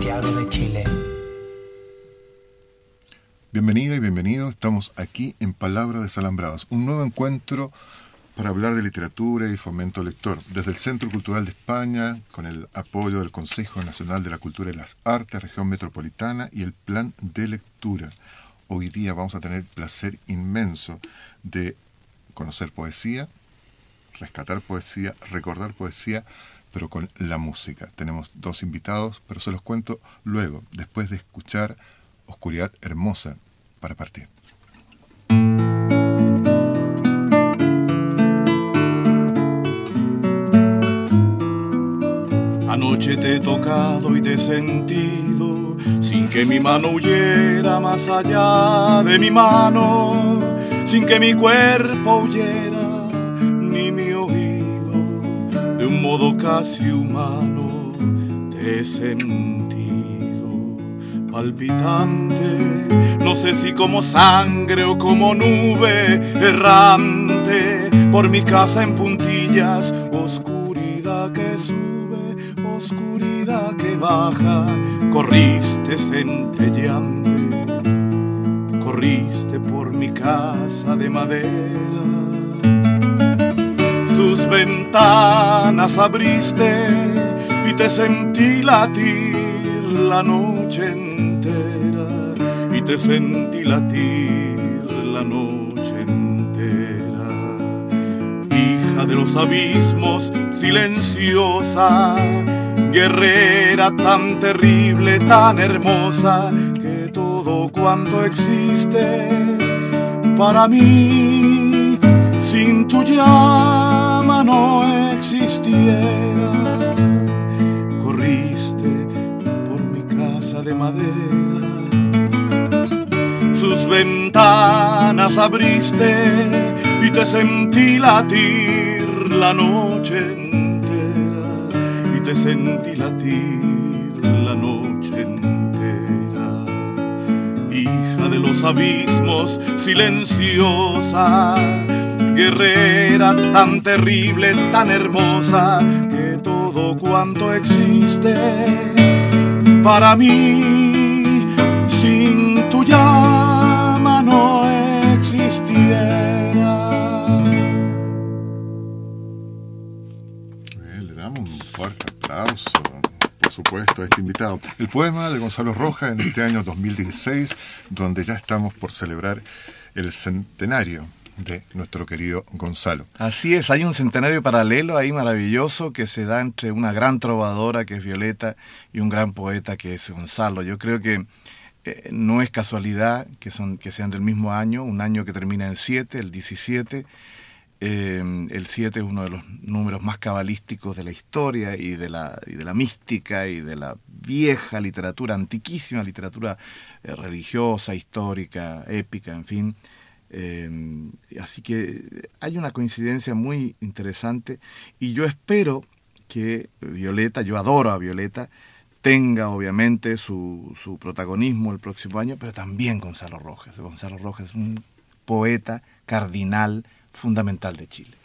Santiago de Chile. Bienvenida y bienvenido. Estamos aquí en Palabra Desalambradas, un nuevo encuentro para hablar de literatura y fomento lector. Desde el Centro Cultural de España, con el apoyo del Consejo Nacional de la Cultura y las Artes, Región Metropolitana y el Plan de Lectura. Hoy día vamos a tener placer inmenso de conocer poesía, rescatar poesía, recordar poesía, pero con la música. Tenemos dos invitados, pero se los cuento luego, después de escuchar Oscuridad Hermosa para partir. Anoche te he tocado y te he sentido sin que mi mano huyera más allá de mi mano, sin que mi cuerpo huyera ni mi modo casi humano te he sentido palpitante, no sé si como sangre o como nube errante, por mi casa en puntillas, oscuridad que sube, oscuridad que baja, corriste centelleante, corriste por mi casa de madera. Sus ventanas abriste y te sentí latir la noche y te sentí latir la noche entera. Hija de los abismos, silenciosa, guerrera tan terrible, tan hermosa, que todo cuanto existe para mí sin tu no existiera. Corriste por mi casa de madera sus ventanas abriste y te sentí latir la noche entera y te sentí latir la noche entera. Hija de los abismos, silenciosa, guerrera tan terrible, tan hermosa, que todo cuanto existe para mí sin tu llama no existiera. Bien, le damos un fuerte aplauso, por supuesto, a este invitado. El poema de Gonzalo Rojas en este año 2016, donde ya estamos por celebrar el centenario de nuestro querido Gonzalo. Así es, hay un centenario paralelo ahí maravilloso que se da entre una gran trovadora que es Violeta y un gran poeta que es Gonzalo. Yo creo que eh, no es casualidad que, son, que sean del mismo año, un año que termina en 7, el 17. Eh, el 7 es uno de los números más cabalísticos de la historia y de la, de la mística y de la vieja literatura, antiquísima literatura eh, religiosa, histórica, épica, en fin. Así que hay una coincidencia muy interesante y yo espero que Violeta, yo adoro a Violeta, tenga obviamente su, su, protagonismo el próximo año, pero también Gonzalo Rojas. Gonzalo Rojas es un poeta cardinal fundamental de Chile.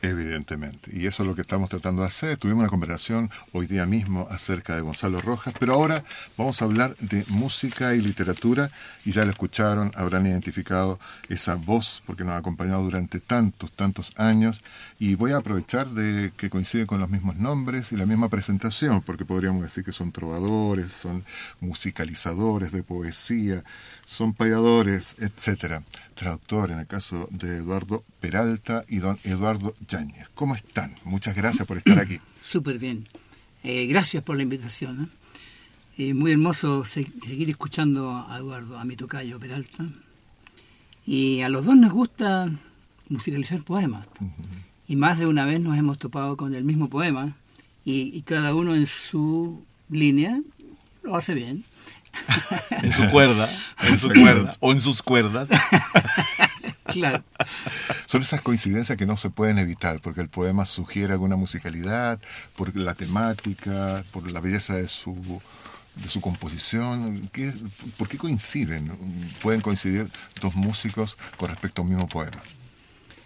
Evidentemente, y eso es lo que estamos tratando de hacer. Tuvimos una conversación hoy día mismo acerca de Gonzalo Rojas, pero ahora vamos a hablar de música y literatura, y ya lo escucharon, habrán identificado esa voz, porque nos ha acompañado durante tantos, tantos años, y voy a aprovechar de que coincide con los mismos nombres y la misma presentación, porque podríamos decir que son trovadores, son musicalizadores de poesía, son payadores, etcétera. Traductor en el caso de Eduardo Peralta y don Eduardo Yáñez. ¿Cómo están? Muchas gracias por estar aquí. Súper bien. Eh, gracias por la invitación. ¿eh? muy hermoso seguir escuchando a Eduardo, a mi tocayo Peralta. Y a los dos nos gusta musicalizar poemas. Y más de una vez nos hemos topado con el mismo poema y, y cada uno en su línea lo hace bien. en su cuerda, en su cuerda, o en sus cuerdas. claro. Son esas coincidencias que no se pueden evitar, porque el poema sugiere alguna musicalidad, por la temática, por la belleza de su, de su composición. ¿Qué, ¿Por qué coinciden? Pueden coincidir dos músicos con respecto a un mismo poema.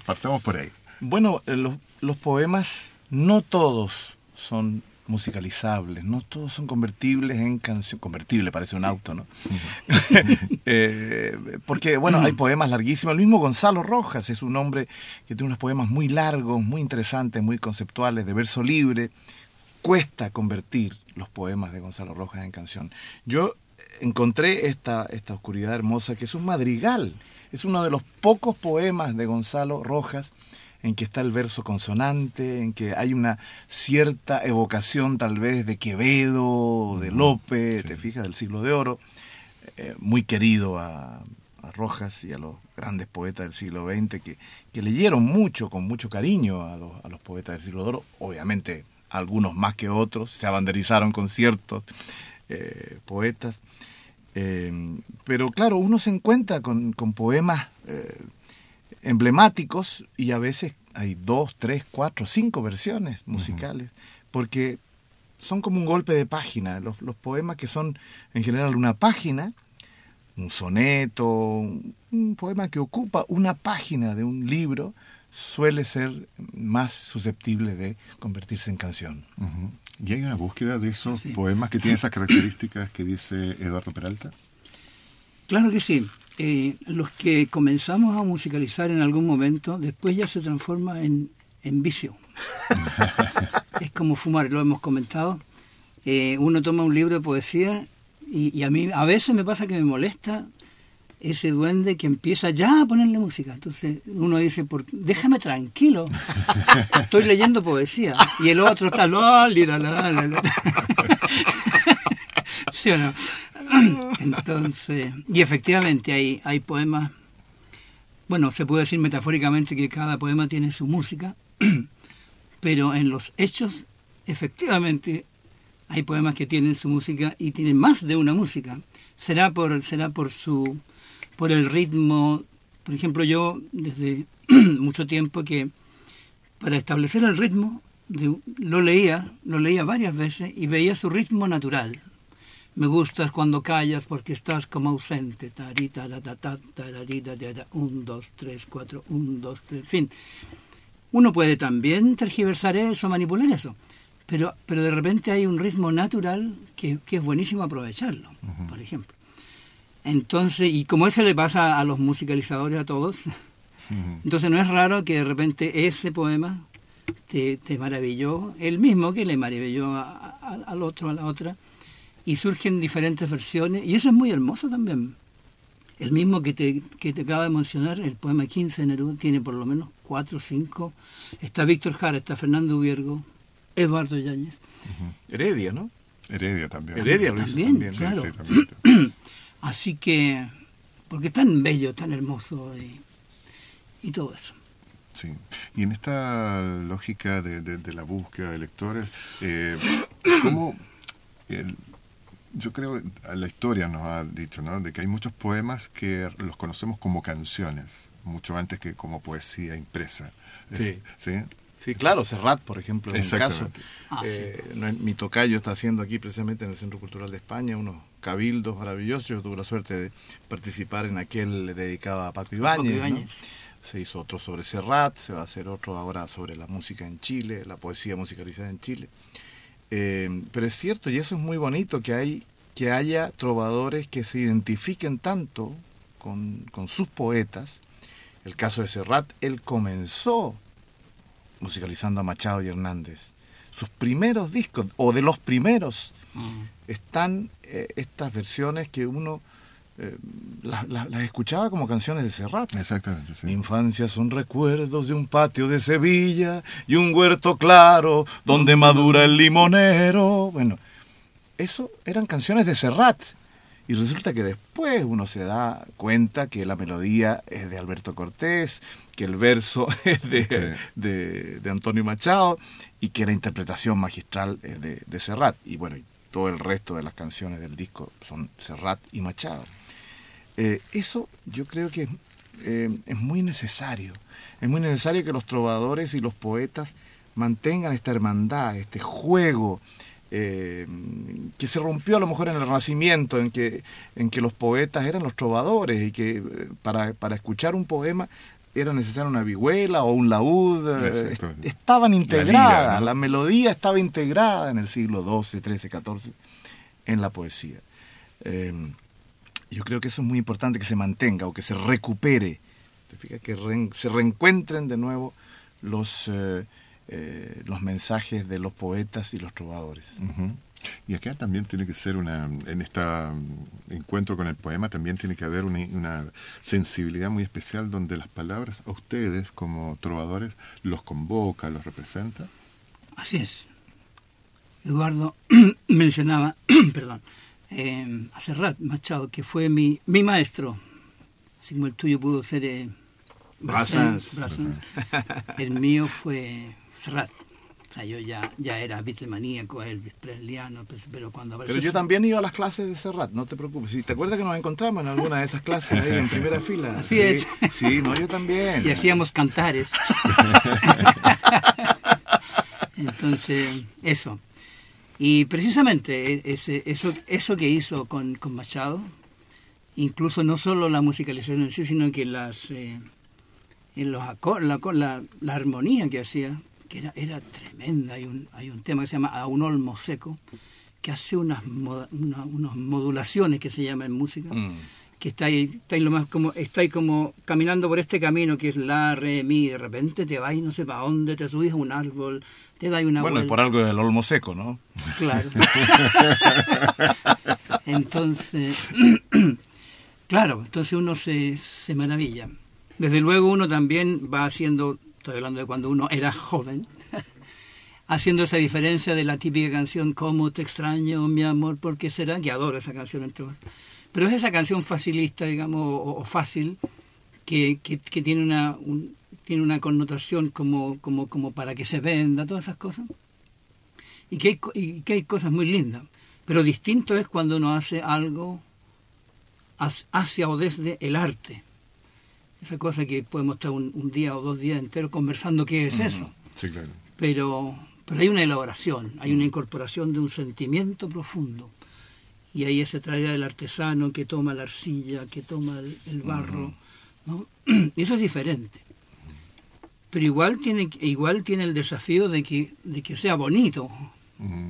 Partamos por ahí. Bueno, los, los poemas no todos son musicalizables, no todos son convertibles en canción, convertible parece un auto, ¿no? Eh, porque, bueno, hay poemas larguísimos, el mismo Gonzalo Rojas es un hombre que tiene unos poemas muy largos, muy interesantes, muy conceptuales, de verso libre, cuesta convertir los poemas de Gonzalo Rojas en canción. Yo encontré esta, esta oscuridad hermosa que es un madrigal, es uno de los pocos poemas de Gonzalo Rojas en que está el verso consonante, en que hay una cierta evocación tal vez de Quevedo, de Lope, te fijas, del siglo de oro, eh, muy querido a, Rojas y a los grandes poetas del siglo XX que, que leyeron mucho, con mucho cariño a los, a los, poetas del siglo de oro, obviamente algunos más que otros, se abanderizaron con ciertos eh, poetas. Eh, pero claro, uno se encuentra con, con poemas emblemáticos y a veces hay dos, tres, cuatro, cinco versiones musicales, porque son como un golpe de página. Los, poemas que son en general una página, un soneto, un, poema que ocupa una página de un libro, suele ser más susceptible de convertirse en canción. ¿Y hay una búsqueda de esos poemas que tienen esas características que dice Eduardo Peralta? Claro que sí. Eh, los que comenzamos a musicalizar en algún momento, después ya se transforma en, vicio. es como fumar, lo hemos comentado. Eh, uno toma un libro de poesía y, a mí a veces me pasa que me molesta ese duende que empieza ya a ponerle música. Entonces uno dice, por, déjame tranquilo, estoy leyendo poesía. Y el otro está, la, la, la, Entonces, y efectivamente hay poemas, bueno, se puede decir metafóricamente que cada poema tiene su música, pero en los hechos, efectivamente, hay poemas que tienen su música y tienen más de una música. Será por, será por su, por el ritmo. Por ejemplo, yo desde mucho tiempo que para establecer el ritmo lo leía, lo leía varias veces y veía su ritmo natural. Me gustas cuando callas porque estás como ausente. Tarita, ta, ta, un, dos, tres, cuatro, un, dos, tres, en fin. Uno puede también tergiversar eso, manipular eso, pero, pero de repente hay un ritmo natural que, es buenísimo aprovecharlo, por ejemplo. Entonces, y como eso le pasa a los musicalizadores, a todos, entonces no es raro que de repente ese poema te, te maravilló, el mismo que le maravilló al otro, a la otra, y surgen diferentes versiones y eso es muy hermoso también. El mismo que te, que te acaba de mencionar, el poema 15 de Neruda, tiene por lo menos cuatro o cinco. Está Víctor Jara, está Fernando Ubiergo, Eduardo Yáñez. Heredia, ¿no? Heredia también. Heredia también, claro. Así que, porque es tan bello, tan hermoso y, todo eso. Sí, y en esta lógica de, de, la búsqueda de lectores, eh, ¿cómo el, yo creo, la historia nos ha dicho, ¿no? De que hay muchos poemas que los conocemos como canciones, mucho antes que como poesía impresa. Sí. ¿sí? Sí, claro, Serrat, por ejemplo, en un caso. Ah, eh, mi tocayo está haciendo aquí precisamente en el Centro Cultural de España unos cabildos maravillosos. Yo tuve la suerte de participar en aquel dedicado a Paco Ibáñez. Se hizo otro sobre Serrat, se va a hacer otro ahora sobre la música en Chile, la poesía musicalizada en Chile. Eh, pero es cierto, y eso es muy bonito, que, hay, que haya trovadores que se identifiquen tanto con, sus poetas. El caso de Serrat, él comenzó musicalizando a Machado y Hernández. Sus primeros discos, o de los primeros, están eh, estas versiones que uno eh, las escuchaba como canciones de Serrat. Exactamente, Mi infancia son recuerdos de un patio de Sevilla y un huerto claro donde madura el limonero. Bueno, eso eran canciones de Serrat. Y resulta que después uno se da cuenta que la melodía es de Alberto Cortés, que el verso es de, de, Antonio Machado y que la interpretación magistral es de, de Serrat. Y bueno, todo el resto de las canciones del disco son Serrat y Machado. Eh, eso yo creo que eh, es muy necesario. Es muy necesario que los trovadores y los poetas mantengan esta hermandad, este juego, eh, que se rompió a lo mejor en el Renacimiento, en que, en que los poetas eran los trovadores y que para, para escuchar un poema era necesaria una vihuela o un laúd, estaban integradas, la, melodía estaba integrada en el siglo XII, XIII, XIV en la poesía. Yo creo que eso es muy importante que se mantenga o que se recupere, que se reencuentren de nuevo los, eh, eh, los mensajes de los poetas y los trovadores. Y acá también tiene que ser una, en este encuentro con el poema, también tiene que haber una, sensibilidad muy especial donde las palabras a ustedes como trovadores los convoca, los representa. Así es. Eduardo mencionaba, perdón, eh, a Serrat Machado, que fue mi, mi maestro, así como el tuyo pudo ser eh, Brassens, el mío fue Serrat. O sea, yo ya, ya era Beatlemaníaco, Elvis Presliano, pues, pero cuando Pero yo también iba a las clases de Serrat, no te preocupes. Si ¿Te acuerdas que nos encontramos en alguna de esas clases ahí en primera fila? Así es. Sí, no, yo también. Y hacíamos cantares. Entonces, eso. Y precisamente e, ese, eso, eso que hizo con, con, Machado, incluso no solo la musicalización en sí, sino que las, eh, en los la, la, la armonía que hacía, que era, era tremenda. Hay un, hay un tema que se llama A un olmo seco, que hace unas, unas modulaciones que se llama en música, mm. Que está ahí, está ahí lo más como, está ahí como caminando por este camino que es la, re, mi, y de repente te vas y no sé para dónde, te subes a un árbol, te da una Bueno, por algo del olmo seco, ¿no? Claro. entonces, claro, entonces uno se, se maravilla. Desde luego uno también va haciendo estoy hablando de cuando uno era joven, haciendo esa diferencia de la típica canción Cómo te extraño, mi amor, ¿por qué será? Que adoro esa canción entre Pero es esa canción facilista, digamos, o, fácil, que, que, tiene, una, tiene una connotación como, como, como para que se venda, todas esas cosas. Y que, hay, y que hay cosas muy lindas. Pero distinto es cuando uno hace algo hacia o desde el arte esa cosa que podemos estar un, día o dos días enteros conversando qué es eso. Sí, claro. Pero, pero hay una elaboración, hay una incorporación de un sentimiento profundo. Y ahí se trae del artesano que toma la arcilla, que toma el, barro. ¿no? Eso es diferente. Pero igual tiene, igual tiene el desafío de que, de que sea bonito.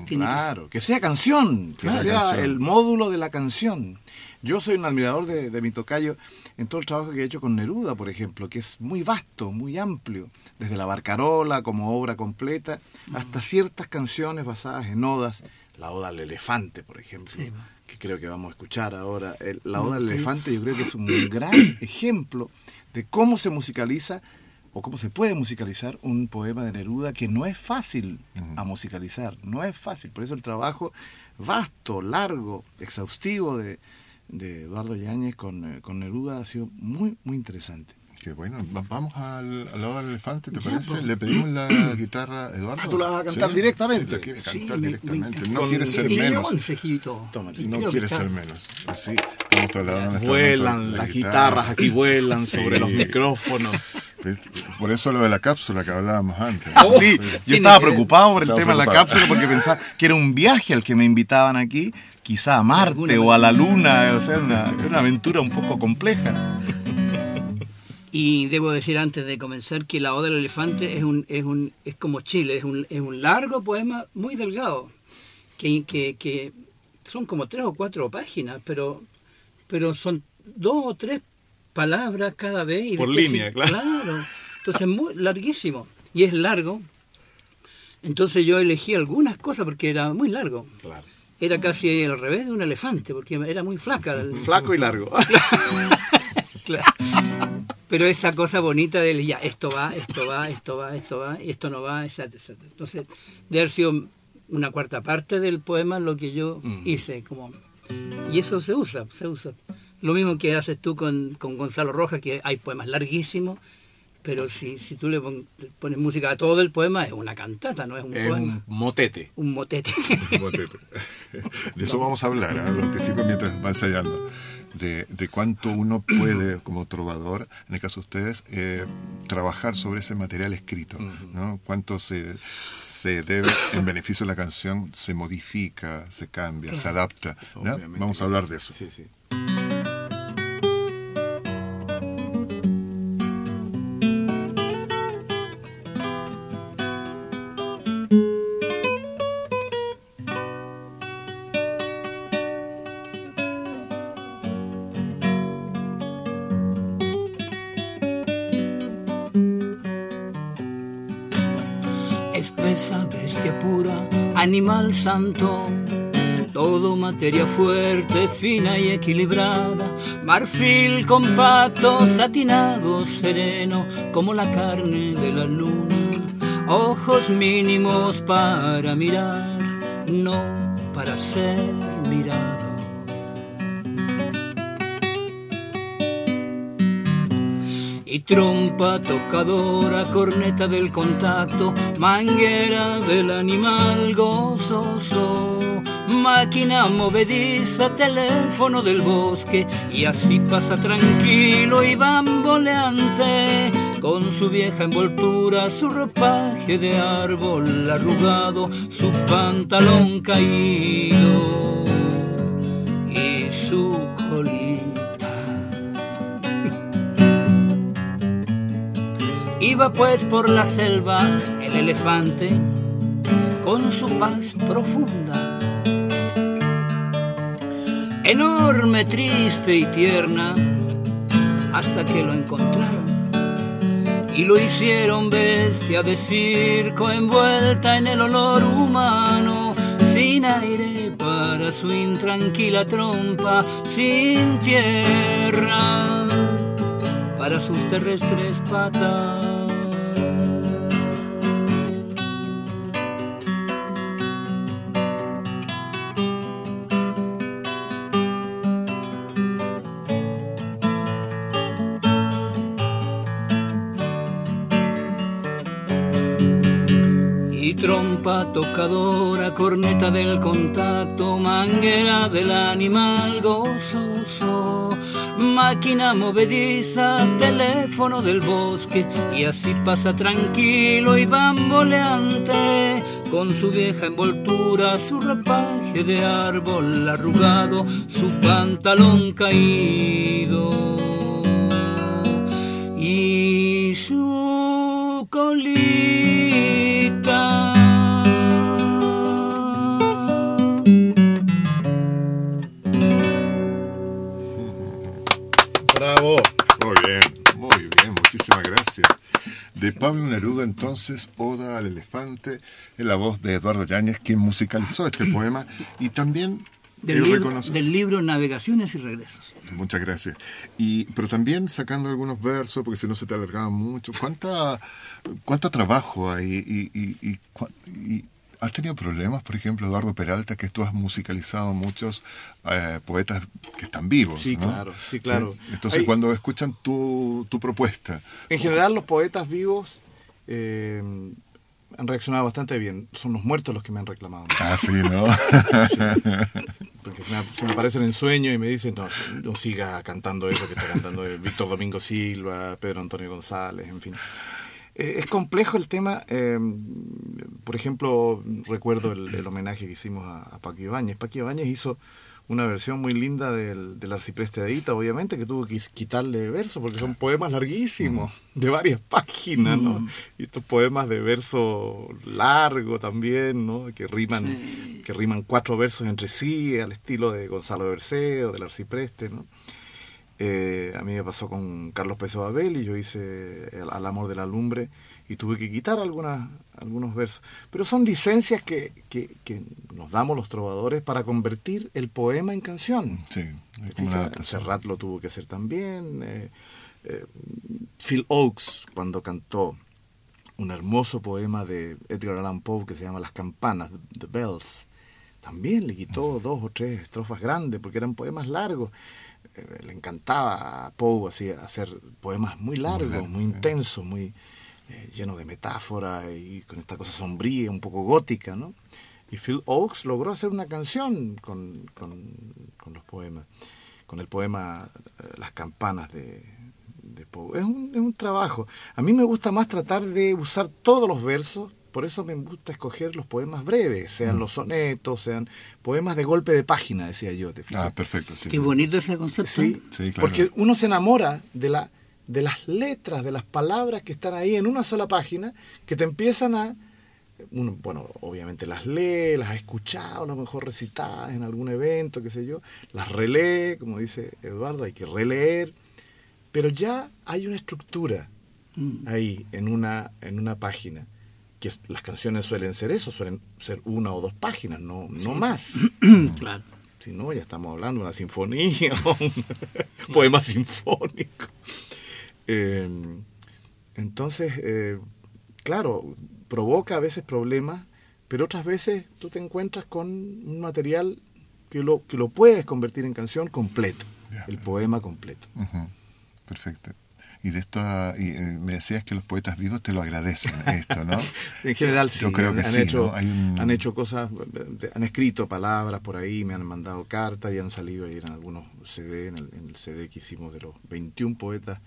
claro, que, sea canción, que sea el módulo de la canción. Yo soy un admirador de, de mi tocayo en todo el trabajo que he hecho con Neruda, por ejemplo, que es muy vasto, muy amplio, desde la Barcarola como obra completa, hasta ciertas canciones basadas en odas, la Oda al Elefante, por ejemplo, que creo que vamos a escuchar ahora. la Oda al Elefante yo creo que es un gran ejemplo de cómo se musicaliza o cómo se puede musicalizar un poema de Neruda que no es fácil a musicalizar, no es fácil. Por eso el trabajo vasto, largo, exhaustivo de, de Eduardo Yáñez con, eh, con Neruda ha sido muy, muy interesante. Qué bueno, vamos al, lado del elefante, ¿te parece? Pues. Le pedimos la guitarra a Eduardo. Ah, ¿Tú la vas a cantar directamente? Sí, quiere cantar directamente. no quiere ser menos. no quiere ser menos. Así, estamos trasladando Vuelan las guitarras, aquí vuelan sobre los micrófonos. Por eso lo de la cápsula que hablábamos antes. Sí, yo estaba preocupado por el tema de la cápsula porque pensaba que era un viaje al que me invitaban aquí quizá a Marte o a la Luna, o sea, una, una aventura un poco compleja. Y debo decir antes de comenzar que La Oda del Elefante es, un, es, un, es como Chile, es un, es un largo poema muy delgado, que, que, que, son como tres o cuatro páginas, pero, pero son dos o tres palabras cada vez. Y Por línea, claro. Claro, entonces muy larguísimo, y es largo. Entonces yo elegí algunas cosas porque era muy largo. Claro era casi al revés de un elefante, porque era muy flaca. Flaco y largo. Pero esa cosa bonita de ya, esto va, esto va, esto va, esto va, esto no va, etc. Entonces, de haber sido una cuarta parte del poema lo que yo hice. como Y eso se usa, se usa. Lo mismo que haces tú con, con Gonzalo Rojas, que hay poemas larguísimos pero si, si tú le pones música a todo el poema, es una cantata, no es un poema. Un motete. Un motete. De eso vamos a hablar, ¿eh? lo anticipo mientras va ensayando. De, de, cuánto uno puede, como trovador, en el caso de ustedes, eh, trabajar sobre ese material escrito, ¿no? Cuánto se, se debe, en beneficio de la canción, se modifica, se cambia, se adapta. Vamos a hablar de eso. Sí, sí. Santo. Todo materia fuerte, fina y equilibrada, marfil compacto, satinado, sereno, como la carne de la luna. Ojos mínimos para mirar, no para ser mirado. Y trompa tocadora, corneta del contacto, manguera del animal gozoso, máquina movediza, teléfono del bosque, y así pasa tranquilo y bamboleante, con su vieja envoltura, su ropaje de árbol arrugado, su pantalón caído Iba pues por la selva el elefante con su paz profunda, enorme, triste y tierna, hasta que lo encontraron y lo hicieron bestia de circo envuelta en el olor humano, sin aire para su intranquila trompa, sin tierra para sus terrestres patas. Y trompa tocadora, corneta del contacto, manguera del animal gozoso máquina movediza, teléfono del bosque, y así pasa tranquilo y bamboleante, con su vieja envoltura, su ropaje de árbol arrugado, su pantalón caído y su colita. De Pablo Neruda, entonces, Oda al Elefante, en la voz de Eduardo Yáñez, quien musicalizó este poema y también Del libro, reconoce- del libro Navegaciones y Regresos. Muchas gracias. Y, pero también sacando algunos versos, porque si no se te alargaba mucho. ¿Cuánta, ¿Cuánto trabajo hay? Y, y- y cua- y- ¿Has tenido problemas, por ejemplo, Eduardo Peralta, que tú has musicalizado muchos eh, poetas que están vivos? Sí, ¿no? claro, sí, claro. Entonces, Hay- cuando escuchan tu, tu propuesta, En general, los poetas vivos eh, han reaccionado bastante bien. Son los muertos los que me han reclamado. ah, sí, ¿no? Porque se me, se me aparecen en sueño y me dicen, no, no siga cantando eso que está cantando Víctor Domingo Silva, Pedro Antonio González, en fin. Eh, es complejo el tema. eh, por ejemplo, recuerdo el, el homenaje que hicimos a, a Paqui Ibáñez. Paqui Ibáñez hizo una versión muy linda del, del arcipreste de Ita, obviamente, que tuvo que quitarle verso, porque son poemas larguísimos, de varias páginas, ¿no? Y estos poemas de verso largo también, ¿no? Que riman, que riman cuatro versos entre sí, al estilo de Gonzalo de Berceo, del arcipreste, ¿no? Eh, a mí me pasó con Carlos Peso Babel y yo hice el- Al amor de la lumbre y tuve que quitar algunas, algunos versos. Pero son licencias que, que, que nos damos los trovadores para convertir el poema en canción. Sí. Serrat lo tuvo que hacer también. eh, eh, Phil Oakes, cuando cantó un hermoso poema de Edgar Allan Poe que se llama Las campanas, The Bells, también le quitó dos o tres estrofas grandes porque eran poemas largos. Eh, le encantaba a Poe así, hacer poemas muy largos, muy intensos, muy eh, llenos de metáfora y con esta cosa sombría, un poco gótica, ¿no? Y Phil Oakes logró hacer una canción con, con- con los poemas, con el poema eh, Las campanas de, de Poe. Es un, es un trabajo. A mí me gusta más tratar de usar todos los versos, por eso me gusta escoger los poemas breves, Mm. sean los sonetos, sean poemas de golpe de página, decía yo. ¿te fijas? Ah, perfecto, sí. Qué bonito ese concepto. Sí, Sí, claro. porque uno se enamora de, la, de las letras, de las palabras que están ahí en una sola página, que te empiezan a... Uno, bueno, obviamente las lee, las ha escuchado, a lo mejor recitadas en algún evento, qué sé yo, las relee, como dice Eduardo, hay que releer, pero ya hay una estructura Mm. ahí en una, en una página que las canciones suelen ser eso, suelen ser una o dos páginas, no, no más. claro. Si no, ya estamos hablando de una sinfonía o un poema sinfónico. Eh, entonces, eh, claro, provoca a veces problemas, pero otras veces tú te encuentras con un material que lo, que lo puedes convertir en canción completo, el poema completo. Perfecto. Y de esto, y, eh, me decías que los poetas vivos te lo agradecen, esto, ¿no? en general sí. Yo creo que han, sí, hecho, han hecho cosas, han escrito palabras por ahí, me han mandado cartas y han salido ahí en algunos CD, en el, en el CD que hicimos de los 21 poetas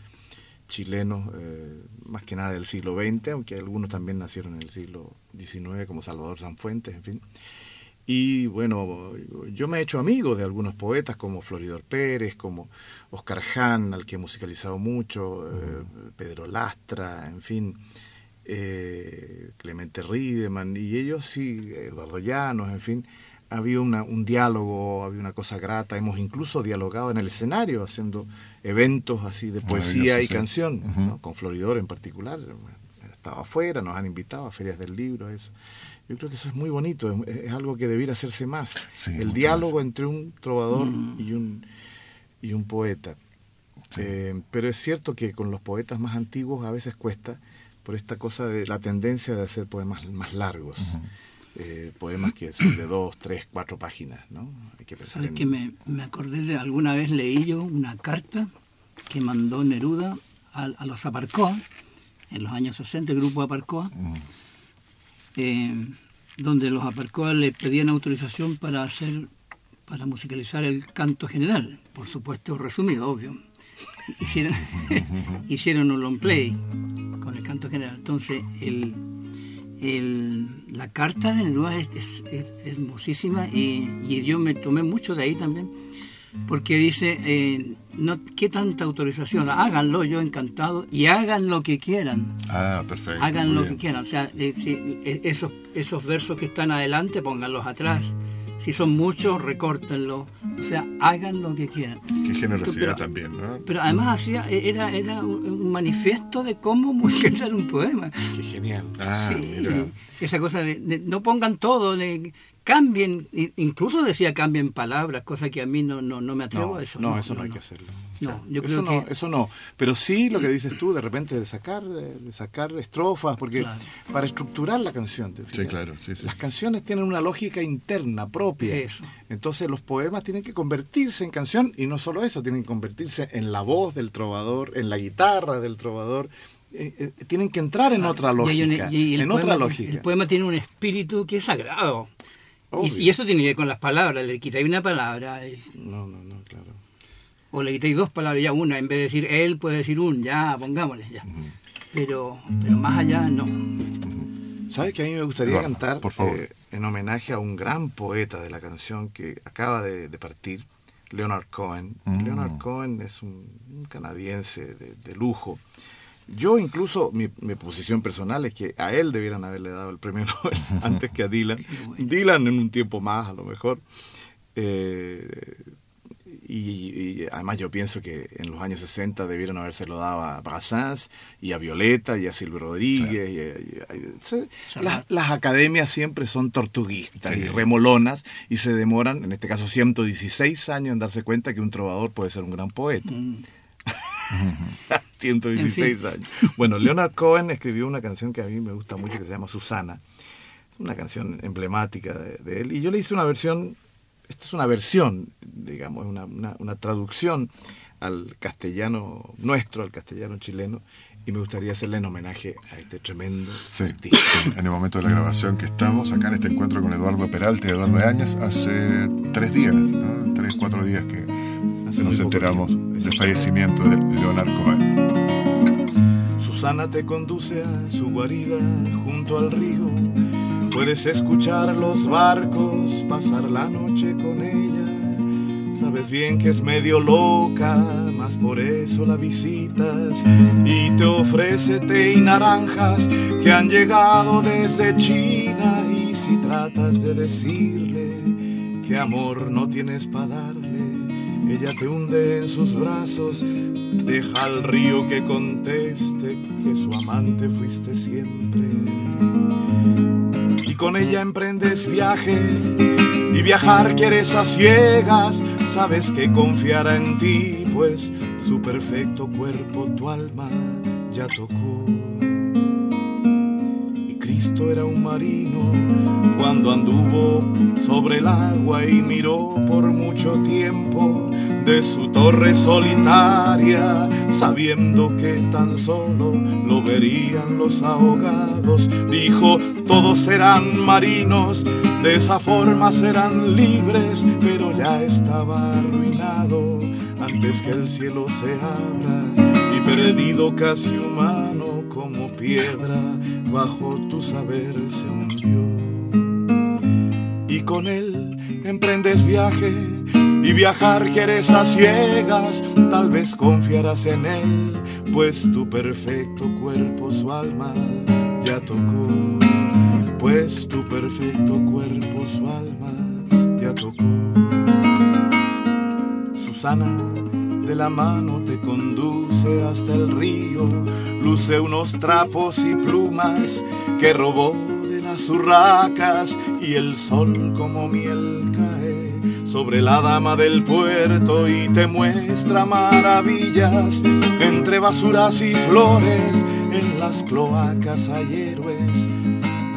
chilenos, eh, más que nada del siglo XX, aunque algunos también nacieron en el siglo XIX, como Salvador Sanfuentes, en fin. Y bueno, yo me he hecho amigo de algunos poetas como Floridor Pérez, como Oscar Hahn, al que he musicalizado mucho, eh, Pedro Lastra, en fin, eh, Clemente Riedemann, y ellos sí, Eduardo Llanos, en fin, ha habido una, un diálogo, había una cosa grata, hemos incluso dialogado en el escenario haciendo eventos así de poesía y canción, con Floridor en particular, estaba afuera, nos han invitado a ferias del libro, eso. Yo creo que eso es muy bonito, es, algo que debiera hacerse más. el diálogo entre un trovador mm. y, un, y un poeta. Eh, pero es cierto que con los poetas más antiguos a veces cuesta por esta cosa de la tendencia de hacer poemas más largos. Eh, poemas que son de dos, tres, cuatro páginas, ¿no? Hay que ¿Sabes que me, me, acordé de alguna vez leí yo una carta que mandó Neruda a, a los Aparcoa, en los años 60, el grupo Aparcoa, eh, donde los Aparcoa le pedían autorización para hacer, para musicalizar el canto general, por supuesto resumido, obvio. Hicieron, hicieron un long play con el canto general. Entonces, el, el, la carta de Neruda es, hermosísima y, y, yo me tomé mucho de ahí también, porque dice, eh, no, ¿qué tanta autorización? Háganlo, yo encantado, y hagan lo que quieran. Ah, perfecto. Hagan lo que quieran. O sea, eh, eh, esos, esos versos que están adelante, pónganlos atrás. Si son muchos, recórtenlo. O sea, hagan lo que quieran. Qué generosidad también, ¿no? Pero además hacía, era, era un, manifiesto de cómo musicalizar un poema. Qué genial. Ah, mira. Esa cosa de, no pongan todo, de, cambien, incluso decía cambien palabras, cosa que a mí no, no, no me atrevo a eso. No, eso no, hay que hacerlo. No, yo creo eso que... Eso no, pero sí lo que dices tú, de repente de sacar, eh, de sacar estrofas, porque para estructurar la canción, ¿te sí, claro, sí, las canciones tienen una lógica interna propia. Eso. Entonces los poemas tienen que convertirse en canción y no solo eso, tienen que convertirse en la voz del trovador, en la guitarra del trovador, eh, eh, tienen que entrar en otra lógica. en otra lógica. El poema tiene un espíritu que es sagrado. Y, eso tiene que ver con las palabras. Le quitáis una palabra. No, no, no, claro. O le quitáis dos palabras, ya una. En vez de decir él, puede decir un. Ya, pongámosle, ya. Pero, pero más allá, no. ¿Sabes que a mí me gustaría cantar por favor. Eh, en homenaje a un gran poeta de la canción que acaba de, partir, Leonard Cohen? Mm. Leonard Cohen es un, canadiense de lujo yo incluso, mi, posición personal es que a él debieran haberle dado el premio Nobel antes que a Dylan. Dylan en un tiempo más, a lo mejor. Eh, y, además yo pienso que en los años 60 debieron habérselo dado a Brassens y a Violeta y a Silvio Rodríguez. las, academias siempre son tortuguistas y remolonas y se demoran, en este caso 116 años, en darse cuenta que un trovador puede ser un gran poeta. Mm. 116 años. Bueno, Leonard Cohen escribió una canción que a mí me gusta mucho que se llama Susana. Es una canción emblemática de, él. Y yo le hice una versión, esto es una versión, digamos, una, una, traducción al castellano nuestro, al castellano chileno, y me gustaría hacerle en homenaje a este tremendo sí, en el momento de la grabación que estamos, acá en este encuentro con Eduardo Peralta y Eduardo Áñez, hace tres días, ¿no? tres, cuatro días que nos enteramos del fallecimiento de Leonard Cohen. Susana te conduce a su guarida junto al río. Puedes escuchar los barcos, pasar la noche con ella. Sabes bien que es medio loca, mas por eso la visitas y te ofrece té y naranjas que han llegado desde China. Y si tratas de decirle que amor no tienes para darle, ella te hunde en sus brazos, deja al río que conteste que su amante fuiste siempre. con ella emprendes viaje y viajar quieres a ciegas, sabes que confiará en ti, pues su perfecto cuerpo tu alma ya tocó. Cristo era un marino cuando anduvo sobre el agua y miró por mucho tiempo de su torre solitaria, sabiendo que tan solo lo verían los ahogados. Dijo, todos serán marinos, de esa forma serán libres, pero ya estaba arruinado antes que el cielo se abra perdido casi humano como piedra, bajo tu saber se hundió. Y con él emprendes viaje y viajar quieres a ciegas, tal vez confiarás en él, pues tu perfecto cuerpo su alma ya tocó, pues tu perfecto cuerpo su alma ya tocó. Susana de la mano te conduce hasta el río, luce unos trapos y plumas que robó de las urracas y el sol como miel cae sobre la dama del puerto y te muestra maravillas entre basuras y flores. En las cloacas hay héroes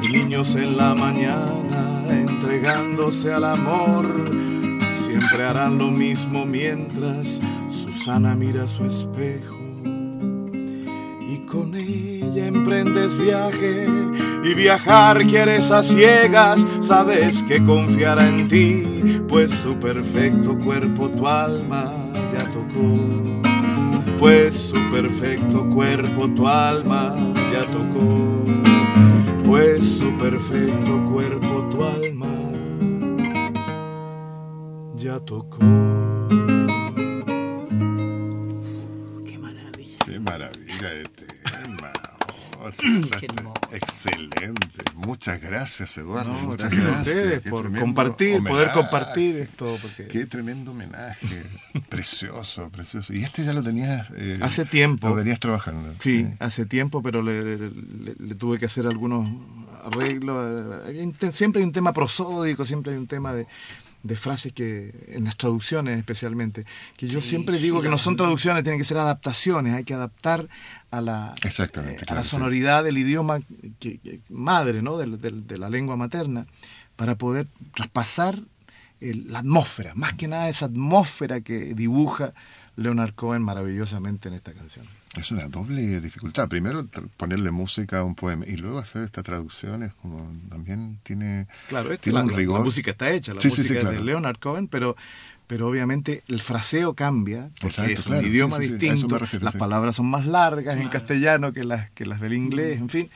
y niños en la mañana entregándose al amor. Siempre harán lo mismo mientras Susana mira su espejo y con ella emprendes viaje y viajar quieres a ciegas, sabes que confiará en ti, pues su perfecto cuerpo tu alma ya tocó. Pues su perfecto cuerpo tu alma ya tocó. Pues su perfecto cuerpo tu alma ya tocó. Excelente. Muchas gracias, Eduardo. No, Muchas gracias, gracias. a ustedes por compartir, poder compartir esto. Porque Qué tremendo homenaje. precioso, precioso. Y este ya lo tenías. eh, Hace tiempo. Lo venías trabajando. Sí, hace tiempo, pero le, le- le- le tuve que hacer algunos arreglos. Siempre hay un tema prosódico, siempre hay un tema de, de frases que, en las traducciones especialmente, que yo Sí, siempre sí, digo que no son traducciones, tienen que ser adaptaciones, hay que adaptar a la, Exactamente, eh, a la sí. sonoridad del idioma que- que- madre, ¿no? Del- del- de la lengua materna, para poder traspasar el- la atmósfera, más que nada esa atmósfera que dibuja Leonard Cohen maravillosamente en esta canción. Es una doble dificultad. Primero ponerle música a un poema y luego hacer esta traducción es como también tiene, Claro, esta- tiene la, un rigor. la música está hecha, la Sí, música sí, de. Leonard Cohen, pero, pero obviamente el fraseo cambia, porque Exacto, es un idioma distinto, refiero, las palabras son más largas en castellano que las, que las del inglés, en fin.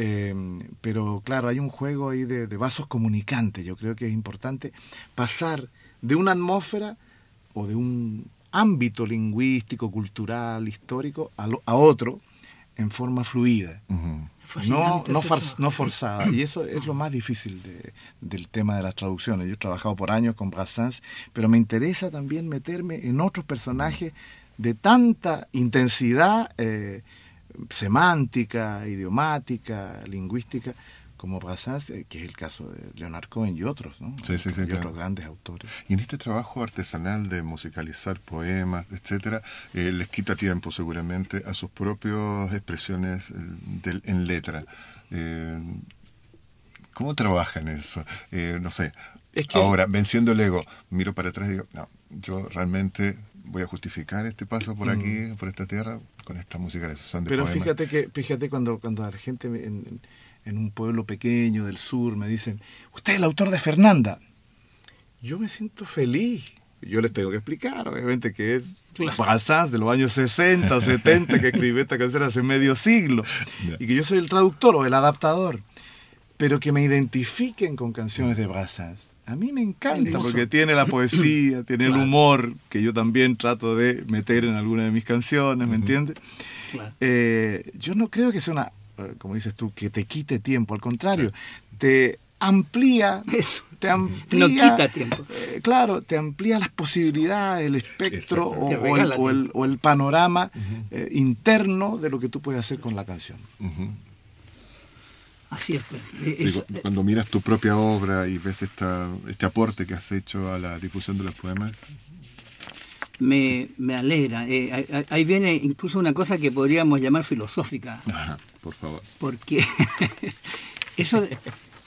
Eh, pero claro, hay un juego ahí de, de vasos comunicantes, yo creo que es importante pasar de una atmósfera o de un ámbito lingüístico, cultural, histórico, a, lo- a otro en forma fluida. No, no, no forzada. Y eso es lo más difícil de- del tema de las traducciones. Yo he trabajado por años con Brassens, pero me interesa también meterme en otros personajes de tanta intensidad eh, semántica, idiomática, lingüística, como Brassens, eh, que es el caso de Leonard Cohen y otros, ¿no? Sí, sí, sí, y claro. otros grandes autores. Y en este trabajo artesanal de musicalizar poemas, etcétera, eh, les quita tiempo seguramente a sus propias expresiones eh, del- en letra. Eh, ¿Cómo trabajan eso? Eh, no sé. Es que- Ahora, venciendo el ego, miro para atrás y digo, no, yo realmente voy a justificar este paso por aquí, por esta tierra, con esta musicalización de Mm. Pero poemas. fíjate que fíjate cuando, cuando la gente me- en, en un pueblo pequeño del sur me dicen, usted es el autor de Fernanda. Yo me siento feliz. Yo les tengo que explicar, obviamente, que es Claro. Brassens de los años 60 o 70 que escribió esta canción hace medio siglo. Y que yo soy el traductor o el adaptador. Pero que me identifiquen con canciones de Brassens. A mí me encanta porque tiene la poesía, tiene el humor que yo también trato de meter en alguna de mis canciones, ¿me entiendes? Claro. Eh, yo no creo que sea una, como dices tú, que te quite tiempo, al contrario, te amplía, Eso. te amplía, No quita tiempo. eh, claro, te amplía las posibilidades, el espectro o, el, regala o el- tiempo. o el panorama eh, interno de lo que tú puedes hacer con la canción. Así es. Pues. Sí, cuando miras tu propia obra y ves esta, este aporte que has hecho a la difusión de los poemas. Me, me alegra. Eh, ahí viene incluso una cosa que podríamos llamar filosófica. Ajá, por favor. Porque eso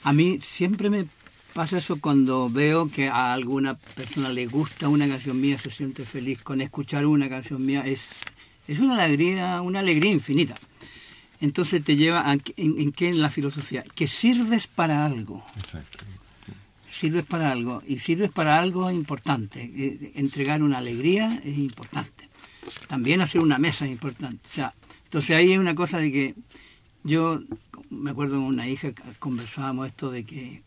a mí siempre me pasa eso cuando veo que a alguna persona le gusta una canción mía, se siente feliz con escuchar una canción mía. Es, es una alegría, una alegría infinita. Entonces te lleva a, en, qué en la filosofía, que sirves para algo. Exacto. Sirves para algo y sirves para algo importante. Eh, entregar una alegría es importante. También hacer una mesa es importante. O sea, entonces ahí hay una cosa de que yo me acuerdo con una hija conversábamos esto de que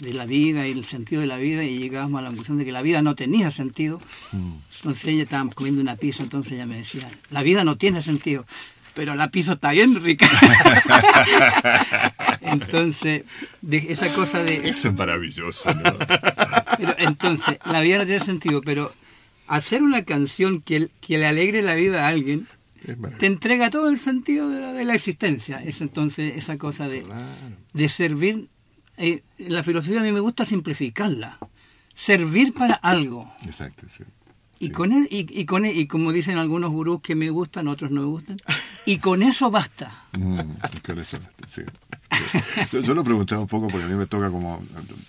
de la vida y el sentido de la vida y llegábamos a la conclusión de que la vida no tenía sentido. Mm. Entonces ella estábamos comiendo una pizza, entonces ella me decía, la vida no tiene sentido pero la pizza está bien rica. entonces, de esa cosa de... Eso es maravilloso, ¿no? pero entonces, la vida no tiene sentido, pero hacer una canción que, que le alegre la vida a alguien te entrega todo el sentido de la, existencia. Es entonces esa cosa de, de servir. Eh, la filosofía a mí me gusta simplificarla. Servir para algo. Exacto, sí. Y, con, e, y, y, con, e, y como dicen algunos gurús que me gustan, otros no me gustan, y con eso basta. Mm, con eso basta, sí. Yo, lo preguntaba un poco porque a mí me toca como,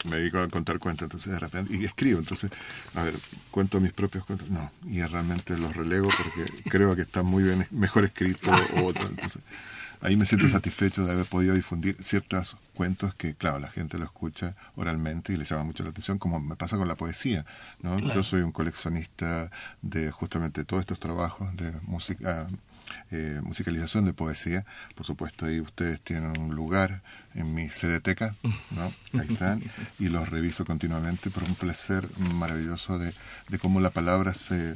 me dedico a contar cuentos, entonces de repente, y escribo, entonces, a ver, cuento mis propios cuentos, no, y realmente los relego porque creo que están muy bien, mejor escrito o otro, entonces ahí me siento satisfecho de haber podido difundir ciertos cuentos que, claro, la gente lo escucha oralmente y le llama mucho la atención, como me pasa con la poesía. ¿no? Yo soy un coleccionista de justamente todos estos trabajos de música. Eh, musicalización de poesía, por supuesto ahí ustedes tienen un lugar en mi CDTeca, ¿no? ahí están, y los reviso continuamente por un placer maravilloso de, de cómo la palabra se,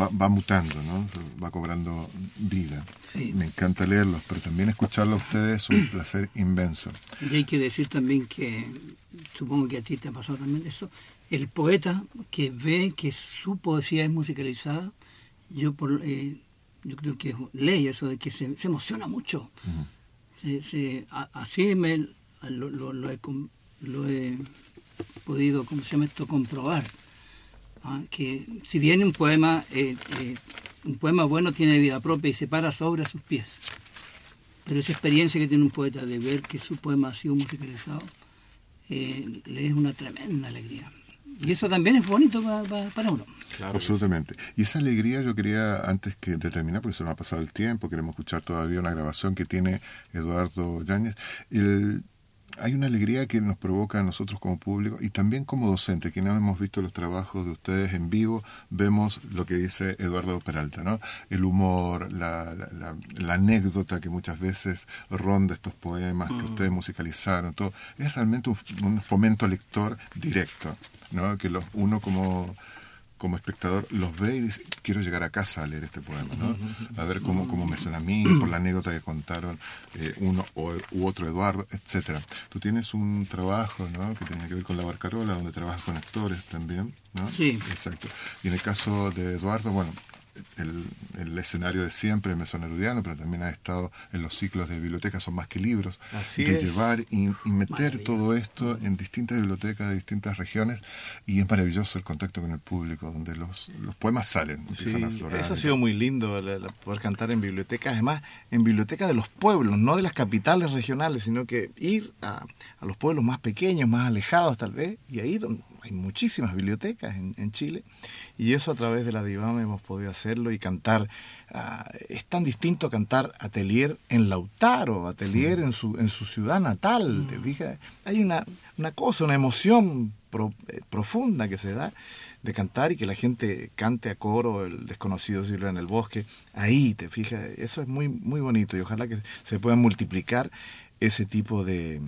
va, mutando, ¿no? va cobrando vida. Me encanta leerlos, pero también escucharlos a ustedes es un placer inmenso. Y hay que decir también que, supongo que a ti te ha pasado también eso, el poeta que ve que su poesía es musicalizada, yo por, eh, yo creo que ley eso de que se, emociona mucho. así me, lo, lo, he, lo he podido, ¿cómo se llama esto?, comprobar que si bien un poema, eh, eh, un poema bueno tiene vida propia y se para sobre sus pies, pero esa experiencia que tiene un poeta de ver que su poema ha sido musicalizado, eh, le es una tremenda alegría. Y eso también es bonito para, uno. Absolutamente. Y esa alegría yo quería, antes que de terminar, porque se nos ha pasado el tiempo, queremos escuchar todavía una grabación que tiene Eduardo Yáñez, el, hay una alegría que nos provoca a nosotros como público y también como docente, quienes hemos visto los trabajos de ustedes en vivo, vemos lo que dice Eduardo Peralta, ¿no? El humor, la, la, anécdota que muchas veces ronda estos poemas que mm. ustedes musicalizaron, todo, es realmente un, un fomento lector directo, ¿no? Que los, uno como como espectador los ve y dice, quiero llegar a casa a leer este poema, ¿no? A ver cómo, cómo me suena a mí, por la anécdota que contaron eh, uno u otro Eduardo, etcétera. Tú tienes un trabajo, ¿no? Que tiene que ver con la barcarola, donde trabajas con actores también, ¿no? Sí. Exacto. Y en el caso de Eduardo, bueno, el, escenario de siempre, mesonerudiano, pero también ha estado en los ciclos de bibliotecas, son más que libros, de llevar y, meter todo esto en distintas bibliotecas de distintas regiones y es maravilloso el contacto con el público, donde los, los poemas salen, empiezan a florar. Eso ha sido muy lindo, poder cantar en bibliotecas, además en bibliotecas de los pueblos, no de las capitales regionales, sino que ir a, a los pueblos más pequeños, más alejados tal vez, y ahí donde hay muchísimas bibliotecas en, en, Chile y eso a través de la DIVAM hemos podido hacerlo y cantar. Ah, es tan distinto cantar atelier en Lautaro, atelier en, su, en su ciudad natal. ¿te mm. Hay una, una cosa, una emoción eh, profunda que se da de cantar y que la gente cante a coro el desconocido siglo en el bosque. Ahí, te fijas, eso es muy, muy bonito y ojalá que se puedan multiplicar ese tipo de,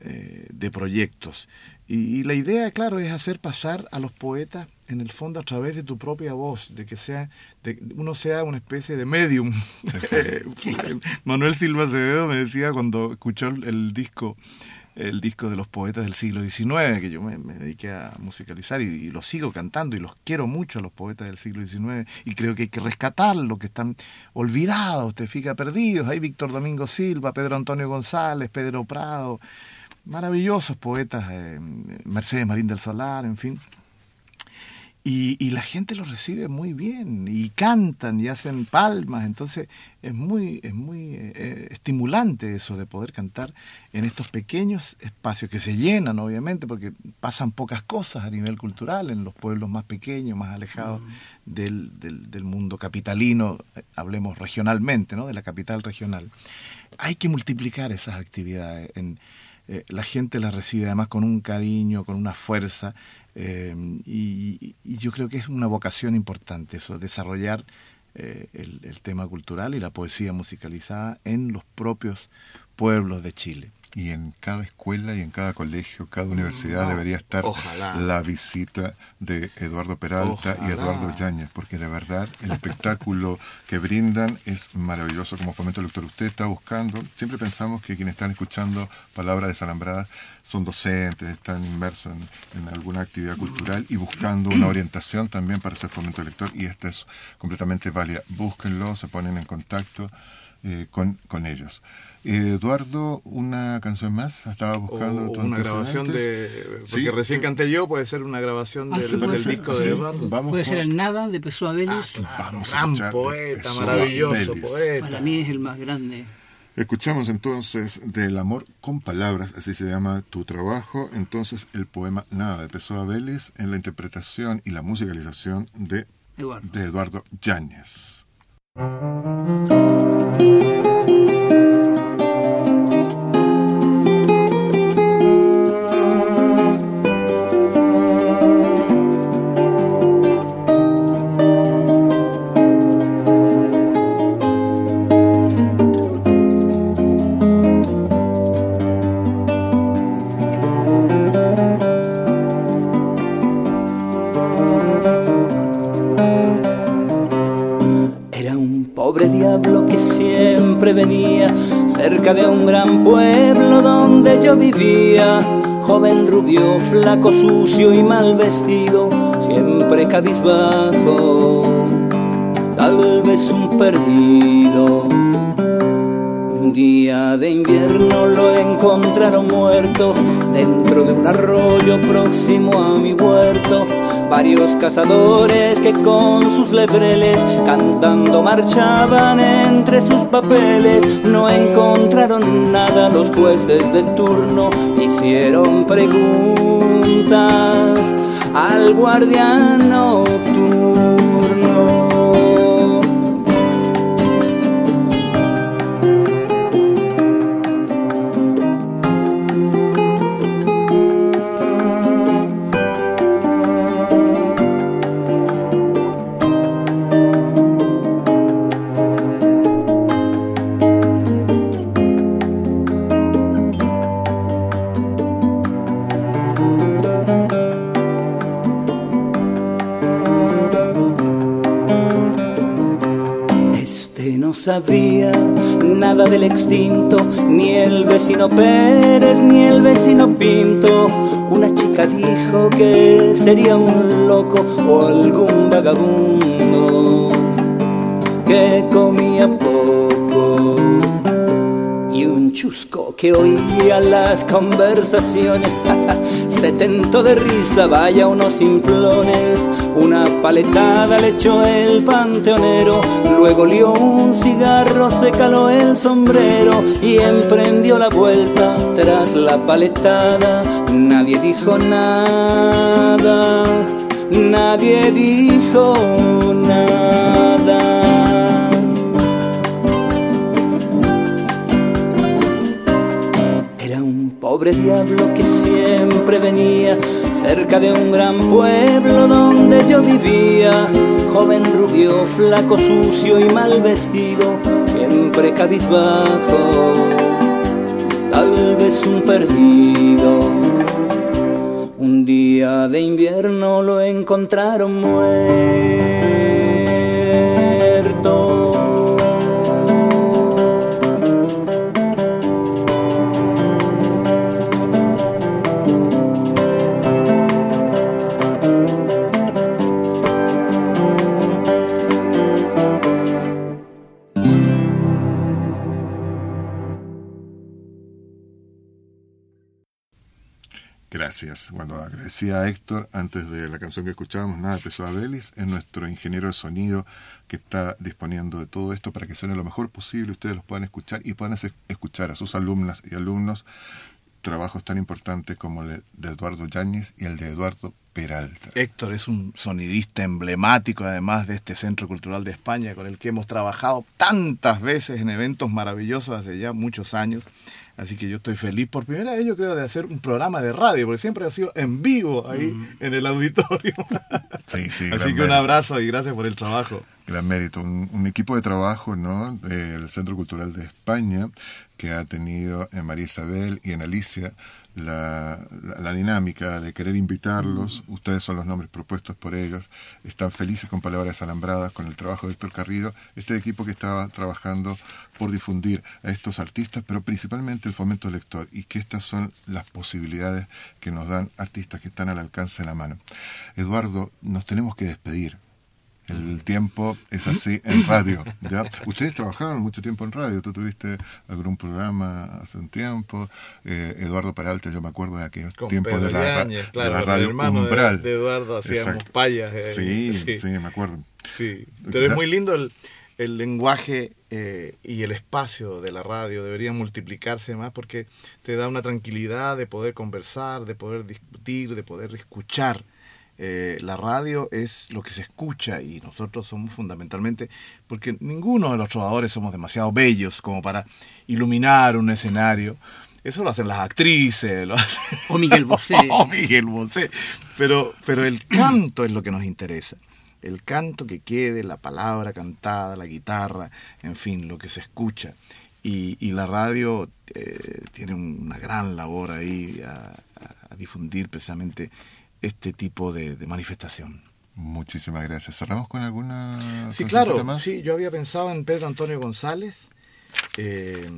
eh, de proyectos. Y, la idea, claro, es hacer pasar a los poetas en el fondo a través de tu propia voz, de que sea, de, uno sea una especie de medium. Manuel Silva Acevedo me decía cuando escuchó el, disco el disco de los poetas del siglo XIX, que yo me, dediqué a musicalizar y, los sigo cantando y los quiero mucho a los poetas del siglo XIX y creo que hay que rescatar lo que están olvidados, te fijas, perdidos. Hay Víctor Domingo Silva, Pedro Antonio González, Pedro Prado, maravillosos poetas, eh, Mercedes Marín del Solar, en fin. Y, la gente lo recibe muy bien y cantan y hacen palmas, entonces es muy, es muy eh, estimulante eso de poder cantar en estos pequeños espacios que se llenan obviamente porque pasan pocas cosas a nivel cultural en los pueblos más pequeños, más alejados del, del, mundo capitalino, eh, hablemos regionalmente, ¿no? de la capital regional. Hay que multiplicar esas actividades. En, eh, la gente las recibe además con un cariño, con una fuerza eh, y, yo creo que es una vocación importante eso, desarrollar eh, el, tema cultural y la poesía musicalizada en los propios pueblos de Chile. Y en cada escuela y en cada colegio, cada universidad debería estar la visita de Eduardo Peralta y Eduardo Yáñez, porque de verdad el espectáculo que brindan es maravilloso. Como fomento lector, usted está buscando, siempre pensamos que quienes están escuchando palabras desalambradas son docentes, están inmersos en, alguna actividad cultural y buscando una orientación también para ser fomento lector y esta es completamente válida. Búsquenlo, se ponen en contacto eh, con, con ellos. Eh, Eduardo, una canción más, estaba buscando una grabación de porque recién canté yo, puede ser una grabación ah, del, disco de Eduardo. puede ser el Nada de Pessoa Vélez. Ah, vamos gran poeta, maravilloso poeta. Para mí es el más grande. Escuchamos entonces del amor con palabras, así se llama tu trabajo, entonces el poema Nada de Pessoa Vélez en la interpretación y la musicalización de Eduardo, de Eduardo Yáñez. Vivía. Joven, rubio, flaco, sucio y mal vestido, siempre cabizbajo, tal vez un perdido. Un día de invierno lo encontraron muerto dentro de un arroyo próximo a mi huerto varios cazadores que con sus lebreles cantando marchaban entre sus papeles. No encontraron nada los jueces de turno, hicieron preguntas al guardiano sabía nada del extinto, ni el vecino Pérez, ni el vecino Pinto. Una chica dijo que sería un loco o algún vagabundo que comía poco. Y un chusco que oía las conversaciones se tentó de risa, vaya unos simplones. Una paletada le echó el panteonero, luego lió un cigarro, se caló el sombrero y emprendió la vuelta tras la paletada. Nadie dijo nada, nadie dijo nada. Pobre diablo que siempre venía cerca de un gran pueblo donde yo vivía, joven rubio, flaco, sucio y mal vestido, siempre cabizbajo, tal vez un perdido. Un día de invierno lo encontraron muerto. Gracias. Bueno, agradecía a Héctor antes de la canción que escuchábamos, Nada Pesó a Belis, es nuestro ingeniero de sonido que está disponiendo de todo esto para que suene lo mejor posible, ustedes los puedan escuchar y puedan escuchar a sus alumnas y alumnos trabajos tan importantes como el de Eduardo Yáñez y el de Eduardo Peralta. Héctor es un sonidista emblemático además de este Centro Cultural de España con el que hemos trabajado tantas veces en eventos maravillosos hace ya muchos años. Así que yo estoy feliz por primera vez, yo creo, de hacer un programa de radio, porque siempre ha sido en vivo ahí mm. en el auditorio. Sí, sí. Así que un abrazo y gracias por el trabajo. Gran mérito. Un, equipo de trabajo ¿no? del Centro Cultural de España que ha tenido en María Isabel y en Alicia la, la, dinámica de querer invitarlos, ustedes son los nombres propuestos por ellos, están felices con palabras alambradas, con el trabajo de Héctor Carrillo, este equipo que estaba trabajando por difundir a estos artistas, pero principalmente el fomento lector, y que estas son las posibilidades que nos dan artistas que están al alcance de la mano. Eduardo, nos tenemos que despedir. El tiempo es así en radio. ¿ya? Ustedes trabajaron mucho tiempo en radio. Tú tuviste algún programa hace un tiempo. Eh, Eduardo Peralta, yo me acuerdo de aquellos tiempos de la, radio Umbral. De, Eduardo hacíamos payas. Eh, sí, sí, me acuerdo. Sí, pero es muy lindo el, el lenguaje eh, y el espacio de la radio. Debería multiplicarse más porque te da una tranquilidad de poder conversar, de poder discutir, de poder escuchar eh, la radio es lo que se escucha y nosotros somos fundamentalmente, porque ninguno de los trovadores somos demasiado bellos como para iluminar un escenario. Eso lo hacen las actrices, lo o Miguel Bosé. o Miguel Bosé. Pero, pero el canto es lo que nos interesa. El canto que quede, la palabra cantada, la guitarra, en fin, lo que se escucha. Y, la radio eh, tiene una gran labor ahí a difundir precisamente este tipo de, manifestación. Muchísimas gracias. ¿Cerramos con alguna... Sí, claro. Sí, yo había pensado en Pedro Antonio González. Eh,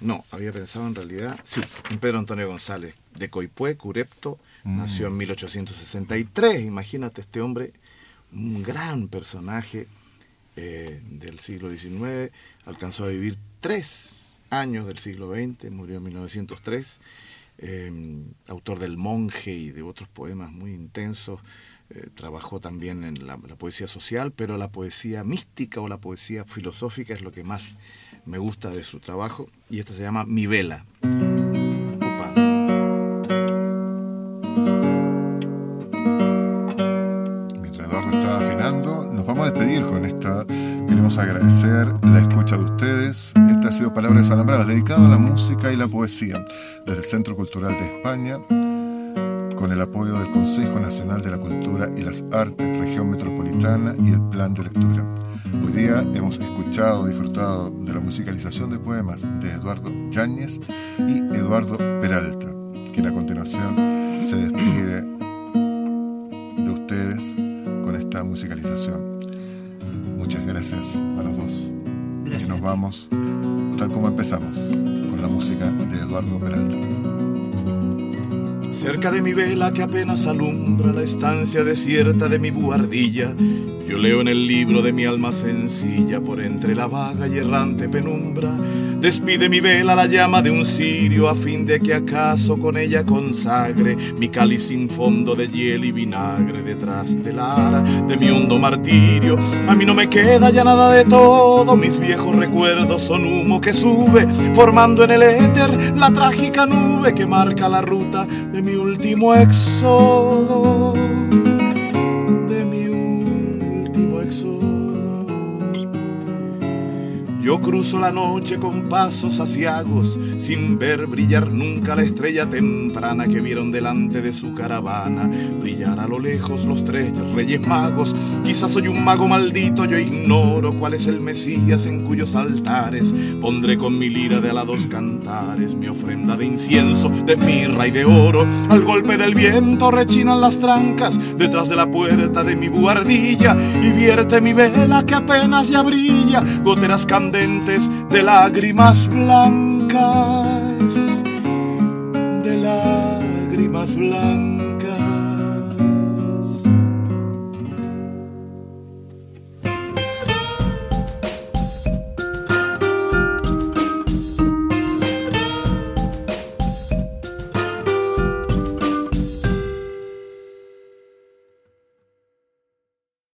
no, había pensado en realidad, sí, en Pedro Antonio González, de Coipue, Curepto, mm. nació en 1863. Imagínate este hombre, un gran personaje eh, del siglo XIX, alcanzó a vivir tres años del siglo XX, murió en 1903 Em, autor del Monje y de otros poemas muy intensos. Eh, trabajó también en la, poesía social, pero la poesía mística o la poesía filosófica es lo que más me gusta de su trabajo. Y esta se llama Mi Vela. Agradecer la escucha de ustedes. Esta ha sido Palabras Alambradas, dedicado a la música y la poesía, desde el Centro Cultural de España, con el apoyo del Consejo Nacional de la Cultura y las Artes, Región Metropolitana y el Plan de Lectura. Hoy día hemos escuchado, disfrutado de la musicalización de poemas de Eduardo Yáñez y Eduardo Peralta, quien a continuación se despide de ustedes con esta musicalización. Muchas gracias a los dos. Y nos vamos tal como empezamos, con la música de Eduardo Peralta. Cerca de mi vela que apenas alumbra la estancia desierta de mi buhardilla, yo leo en el libro de mi alma sencilla por entre la vaga y errante penumbra Despide mi vela la llama de un cirio a fin de que acaso con ella consagre mi cáliz sin fondo de hiel y vinagre detrás del ara de mi hondo martirio. A mí no me queda ya nada de todo, mis viejos recuerdos son humo que sube, formando en el éter la trágica nube que marca la ruta de mi último éxodo. Yo cruzo la noche con pasos asiagos, sin ver brillar nunca la estrella temprana que vieron delante de su caravana. Brillar a lo lejos los tres reyes magos. Quizás soy un mago maldito, yo ignoro cuál es el Mesías en cuyos altares pondré con mi lira de alados cantares mi ofrenda de incienso, de mirra y de oro. Al golpe del viento rechinan las trancas detrás de la puerta de mi buhardilla y vierte mi vela que apenas ya brilla, goteras de lágrimas blancas, de lágrimas blancas.